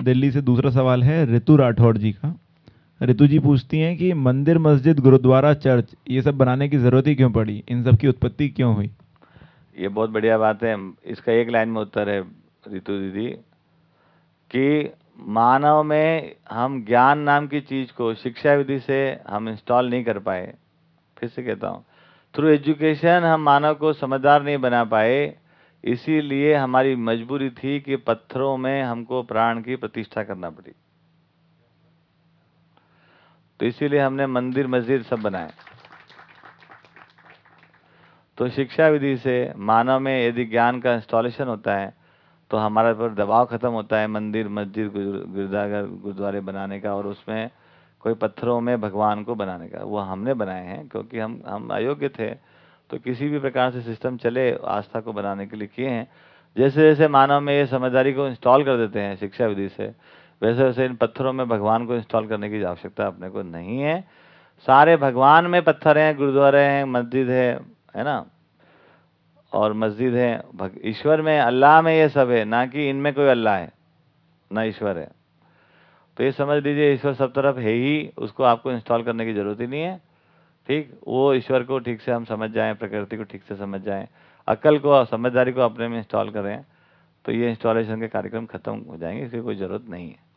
दिल्ली से दूसरा सवाल है ऋतु राठौड़ जी का। ऋतु जी पूछती हैं कि मंदिर, मस्जिद, गुरुद्वारा, चर्च, ये सब बनाने की ज़रूरत ही क्यों पड़ी? इन सब की उत्पत्ति क्यों हुई? ये बहुत बढ़िया बात है। इसका एक लाइन में उत्तर है ऋतु दीदी, कि मानव में हम ज्ञान नाम की चीज़ को शिक्षा विधि से हम इंस्टॉल नहीं कर पाए। फिर से कहता हूँ थ्रू एजुकेशन हम मानव को समझदार नहीं बना पाए। इसीलिए हमारी मजबूरी थी कि पत्थरों में हमको प्राण की प्रतिष्ठा करना पड़ी। तो इसीलिए हमने मंदिर मस्जिद सब बनाए। तो शिक्षा विधि से मानव में यदि ज्ञान का इंस्टॉलेशन होता है तो हमारे पर दबाव खत्म होता है मंदिर, मस्जिद गिरजाघर, गुरुद्वारे बनाने का और उसमें कोई पत्थरों में भगवान को बनाने का। वो हमने बनाए हैं क्योंकि हम हम अयोग्य थे। तो किसी भी प्रकार से सिस्टम चले, आस्था को बनाने के लिए किए हैं। जैसे जैसे मानव में ये समझदारी को इंस्टॉल कर देते हैं शिक्षा विधि से, वैसे वैसे इन पत्थरों में भगवान को इंस्टॉल करने की आवश्यकता अपने को नहीं है। सारे भगवान में पत्थर हैं, गुरुद्वारे हैं, मस्जिद है है ना? और मस्जिद है ईश्वर में, अल्लाह में ये सब है, ना कि इनमें कोई अल्लाह है, ना ईश्वर है। तो ये समझ लीजिए, ईश्वर सब तरफ़ है ही, उसको आपको इंस्टॉल करने की ज़रूरत ही नहीं है। ठीक? वो ईश्वर को ठीक से हम समझ जाएँ, प्रकृति को ठीक से समझ जाएँ, अकल को समझदारी को अपने में इंस्टॉल करें तो ये इंस्टॉलेशन के कार्यक्रम खत्म हो जाएँगे, इसकी कोई ज़रूरत नहीं है।